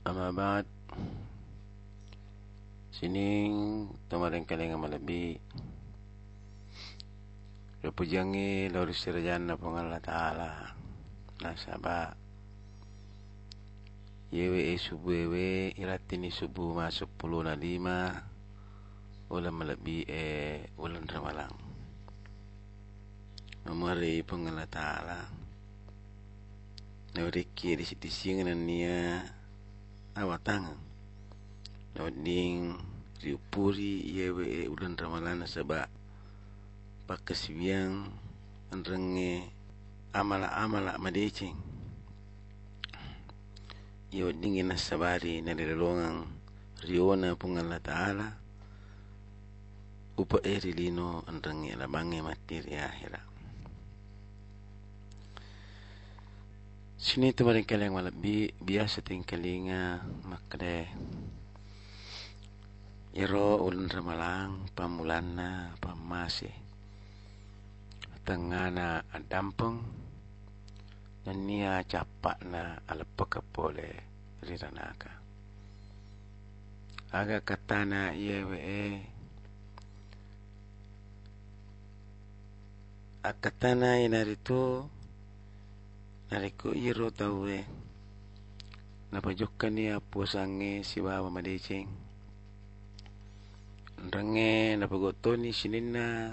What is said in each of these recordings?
Amma ba'd. Sining Tumaring kalinga malabi Rupujangi Lori sirjana pong Allah Ta'ala. Nasaba Yewe e subuh yewe Iratini subuh masuk puluh na lima. Ulan malabi e Ulan ramalang. Memari pong Allah Ta'ala. Nauriki di sisi singan niya awatanga na wading riupuri yewe ulan ramalana saba pakasibiang anrenge amala amala madeceng. Ye wading ina sabari na lelongang riona pungan la taala upa eri lino anrenge labange materi akhirah Sini tu maring kaleng malap bi biasa ting kalinga makde. Iro ulun ramalang pamulana pamasi. Tengana adampeng dan nia capak na alepaka pole riranaka. Aga katana yewe e akatana inaritu Iro tawe Napajukkan niya pusange si baba madeceng. Range napagoto ni sinina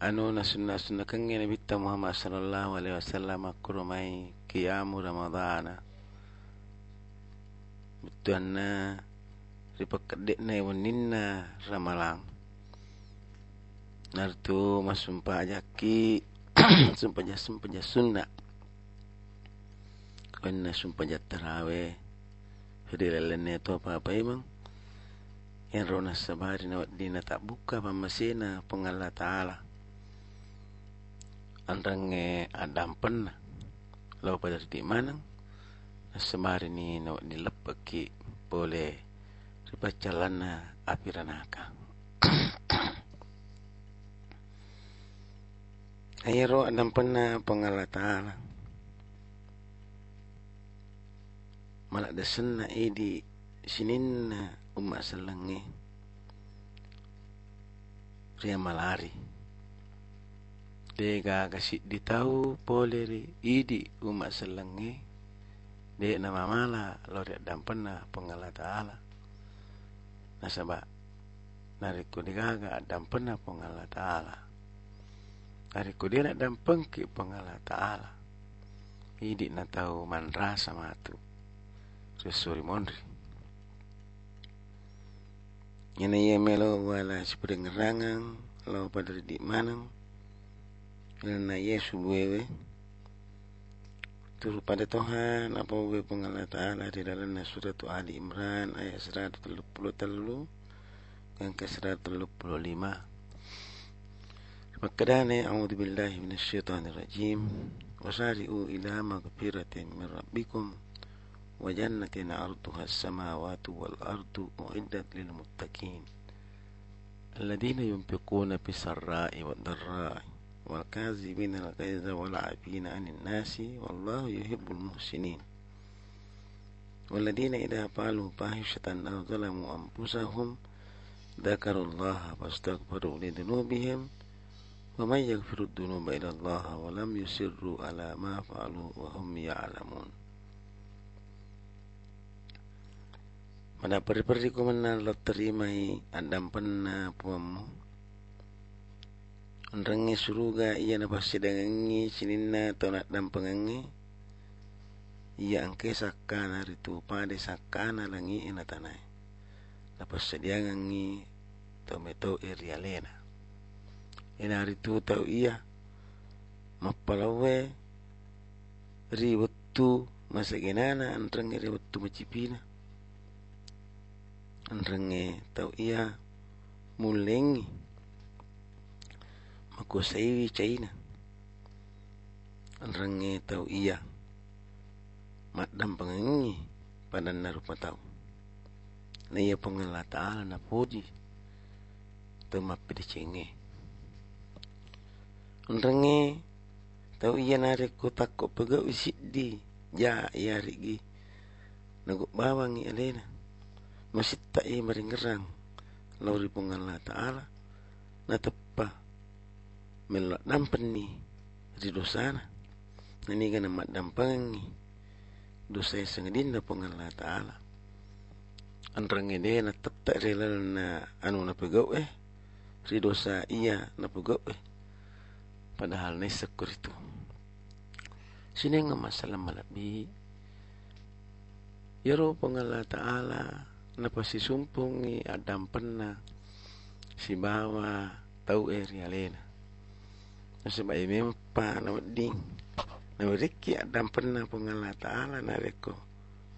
Ano na sunna kange nabita Muhammad sallallahu alaihi wasallam kurumai kiamu ramadana Butuan na ripakadek na ramalang Nartu masumpa jaki sumpah sumpah sunna kena sumpah tarawe jadi lelene to apa apa emang. Yang rona sabari na dina tak buka pamasena pengala taala. Andrange adam pen lau pada di mana? Semari ni na di lepeki boleh ripacalana apiranaka Ayro adam pena pengalatala. Malak desen na idi sinin na umat selengi. Ria malari. Dega kasih ditahu boleh ri idi umat selengi. Dek nama mala lori adam pena pengalatala. Nasabak nariku digaga adam pena pengalatala. Dari ku dia nak dampeng ke pengala ta'ala. Hidik nak tahu rasa matu. Sesuai mondri. Yana ia melo wala seperti ngerangang. Lau pada di manang. Yana ia subuewe. Turu pada Tuhan apa we pengala ta'ala di dalam surat Ali Imran ayat 133 dan ke 135. وكذلك أعوذ بالله من الشيطان الرجيم. وسارئوا إلى مغفرة من ربكم وجنة عرضها السماوات والأرض أعدت للمتقين الذين ينفقون في السراء والضراء والكاذبين الغيظ والعافين عن الناس والله يحب المحسنين والذين إذا فعلوا فاحشة أو ظلموا أنفسهم ذكروا الله فاستغفروا لذنوبهم ومن يغفر الذنوب إلى الله ولم يسروا على ما فعلوا وهم يعلمون Pada peri-peri ku mana lo terimai adam penna puamu. Ondrangi suruga iya na pasti dangangi sinina to nak dampengangi. Iya angke sakana ritu pade sakana langi ina tanai. Lepas sediangangi to meto irialena. Ina ritu tau iya. Mapalawe ri wettu masagenana anrenge ri wettu macipina anrenge tau ia mulengi makosaiwi caina anrenge tau ia maddam pangangi padan narupa tau. Na ia pengala ta'ala na puji tau anrenge tau iya nare ko takko pegau isiddi ja iya rigi nago bawangi alena. Masitta i maringerang lauri pungalla ta'ala. Na teppa melo dampenni ri dosana nani gana dampangi dosa sangadinda pungalla ta'ala. Anrange de na tetta relal na anu na pegau eh iya na pegau eh padahal na isakur itu Sini nga masalah malabi. Yaro pangala ta'ala napasisumpungi adam pena si bawa tau eri alena. Nasaba imempa na wading. Na wadiki adam pena pangala ta'ala na reko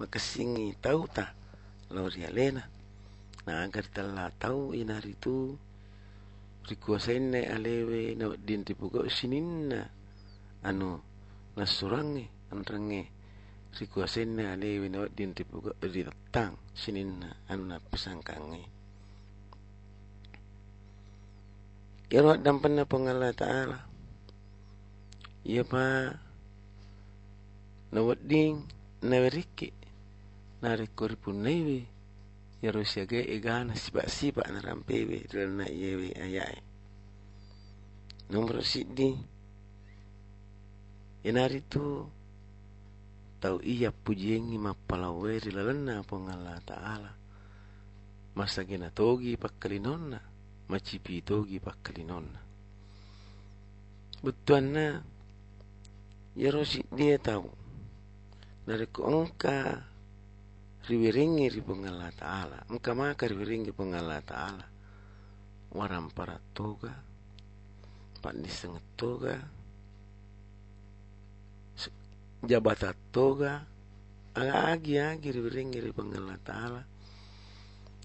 makasingi tau ta lauri alena. Na agar tala tau inaritu rikuasain alewe na wadin tipugo sininna anu nasurangi anrangi rikuasenna alewi na din tipuga di tang sinin anu na pisangkangi Yaro dampan na pangala ta'ala? Iya pa na wading na weriki na rekori punaiwi Yaro siaga igana sipa-sipa na rampewe na iyewe ayai. Nomor sidi Inari tu tau iya pujiengi mapalaweri lalana pongala ta'ala masagina togi pakkalinonna macipi togi pakkalinonna butuanna yarosi dia tahu dari ko riwiringi ri pongala ta'ala. Engka maka riwiringi pongala ta'ala. Waram para toga pak disengat toga jabata toga aga agi agi ribiringi ri pangala ta'ala.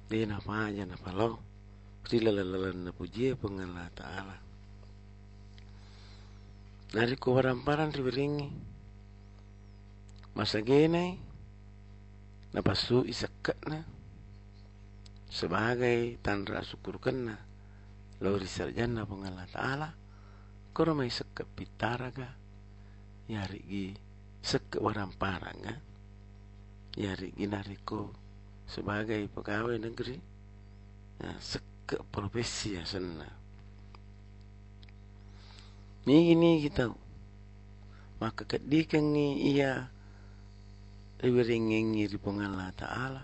Di na paja na palo rila lalalan na puji pangala ta'ala. Nari ko waramparan ribiringi masa genai na pasu na sebagai tanda syukur kena lauri sarjana pangala ta'ala koro mai sekat pitaraga yari gi seke orang parang kan yari ginariko sebagai pegawai negeri nah, seke profesi ya sana ni ini kita maka kedikan ni ia riwiringengi ri pongala ta'ala.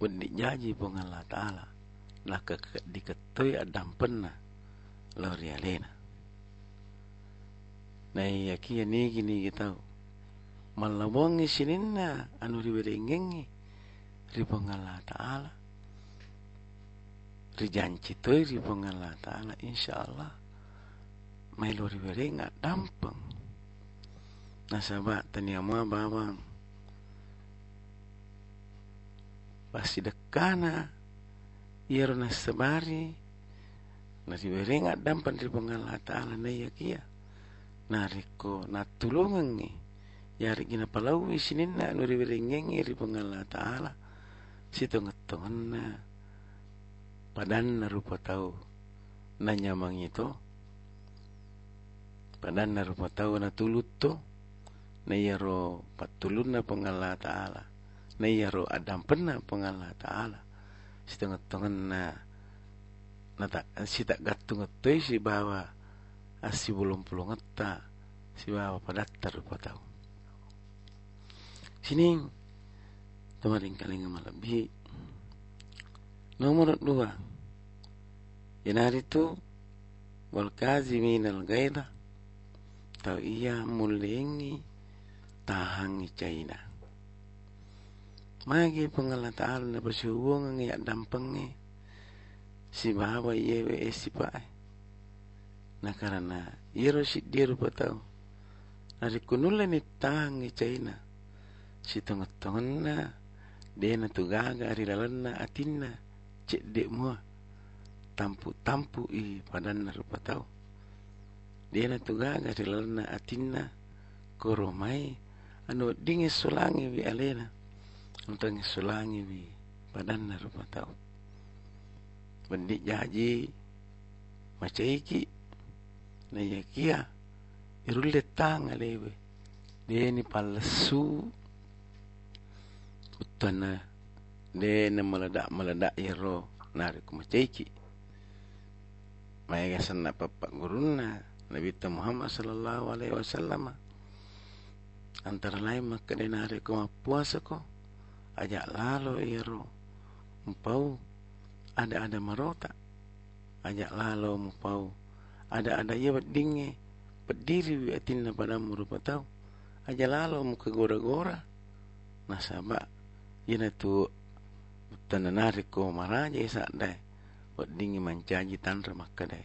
Wadi jaji pongala ta'ala. Laka diketui adam pena Lori alena na iya kia nigi nigi tau malawongi sininna anu riberengengi ribongala ta'ala. Rijanci toi ribongala ta'ala insyaallah mai lo riberenga dampeng nasaba taniama bawang pasti dekana iero nasabari. Na riberenga dampeng ribongala ta'ala na iya kia. Nariko natulungangi yari gina palau isininna nuri wiringengi ri pengala ta'ala. Situ ngetonganna padan rupa tau na nyamang itu padan rupa tau na tulut to na yaro patulun na pengala ta'ala. Na yaro adam pena pengala ta'ala. Situ ngetonganna na tak si tak gatung ngetoi si bawa asi belum pulung ngeta si bawa padatar patau sini kemarin kali lebih nomor dua yang hari itu wal kazimin gaida. Tau iya mulengi tahangi caina magi pengalat ta'ala na bersyuwung ngiyak dampengi si bawa yewe si pae na karena iro si dia rupa tau. Nari kunulle ni caina si tonga na dena tu gaga ari lalanna atinna cek dek mua. Tampu tampu i padanna rupa tau. Dena tu gaga ari lalanna anu dingi sulangi wi alena untangi sulangi wi padanna rupa tau bendi jaji macaiki na yakia irulle tanga lewe deni palasu utana dena meledak meledak iro. Nari kumacaiki maya sanna papa guruna Nabi Muhammad sallallahu alaihi wasallam antara lain maka denari kuma puasa ko ajak lalo iro. Mpau ada-ada marota ajak lalo mu pau ada-ada ia dinge berdiri atinna pada rupa tau. Aja lalo mu ke gora-gora nasaba ina tu tananari ko maraja isa dai. Dinge mancaji tanra makka dai.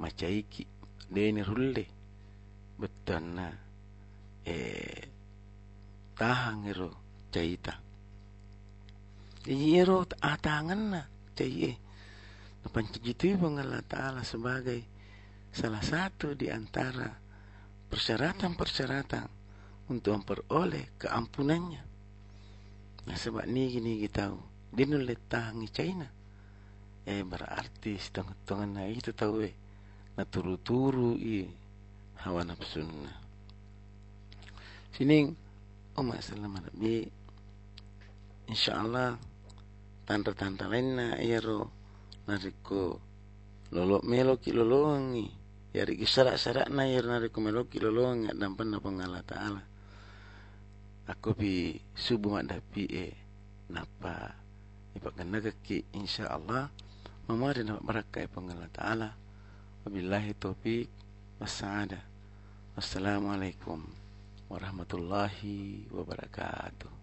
Macaiki deni rulle betana eh tahangero caita Iyero atangan na cai Pancigitui Allah Ta'ala sebagai salah satu di antara persyaratan-persyaratan untuk memperoleh keampunannya. Nah sebab ni gini kita tahu, dia nulis tahangi China. Eh berarti setengah-tengah na itu tahu eh, na turu-turu i hawa nafsu Sini. Umar Salam Nabi. InsyaAllah tanda-tanda lain na iro nariko lolo melo ki lolongi. Yari ki sarak-sarak na yar nariko melo ki lolongi. Dampan na pangala ta'ala. Aku bi subuh mak dapi e napa ipak kenaga ki insya Allah mamari na barakai pangala ta'ala. Wabillahi taufiq wassa'ada wassalamualaikum warahmatullahi wabarakatuh